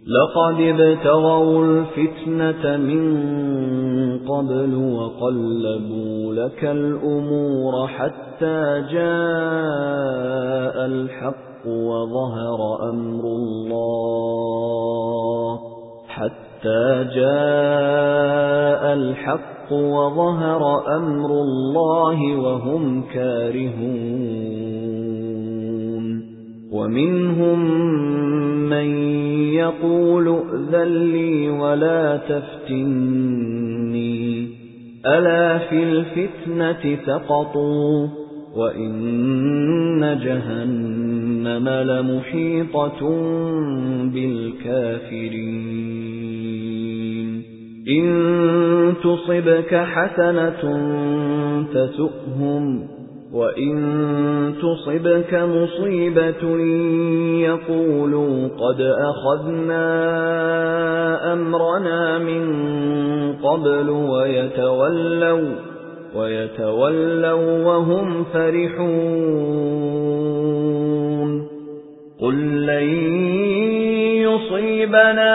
لَقَدِ ابْتَغَوْا الْفِتْنَةَ مِنْ قَبْلُ وَقَلَّبُوا لَكَ الْأُمُورَ حَتَّى جَاءَ الْحَقُّ وَظَهَرَ أَمْرُ اللَّهِ. حَتَّى جَاءَ الْحَقُّ وَظَهَرَ أَمْرُ اللَّهِ وَهُمْ كَارِهُونَ. وَمِنْهُمْ مَن يَقُولُ ائْذَن لِّي وَلَا تَفْتِنِّي. أَلَا فِي الْفِتْنَةِ سَقَطُوا وَإِنَّ جَهَنَّمَ لَمُحِيطَةٌ بِالْكَافِرِينَ. إِن تُصِبْكَ حَسَنَةٌ تَسُؤْهُمْ وَإِن تُصِبْكَ مُصِيبَةٌ يَقُولُوا قَدْ أَخَذْنَا أَمْرَنَا مِنْ قَبْلُ وَيَتَوَلَّوْا وَيَتَوَلَّوْا وَهُمْ فَرِحُونَ قُل لَّن يُصِيبَنَا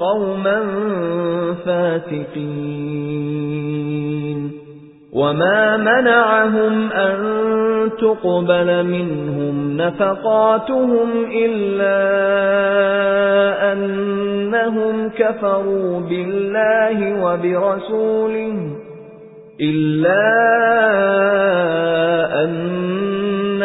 قَوْمًا فَاسِقِينَ. وَمَا مَنَعَهُمْ أَن تُقْبَلَ مِنْهُمْ نَفَقَاتُهُمْ إِلَّا أَنَّهُمْ كَفَرُوا بِاللَّهِ وَبِرَسُولِهِ إِلَّا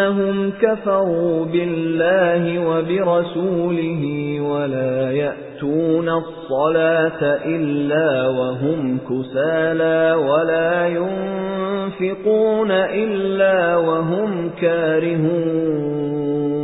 أَنَّهُمْ كَفَرُوا بِاللَّهِ وَبِرَسُولِهِ وَلَا يَأْتُونَ الصَّلَاةَ إِلَّا وَهُمْ كُسَالَى وَلَا يُنفِقُونَ إِلَّا وَهُمْ كَارِهُونَ.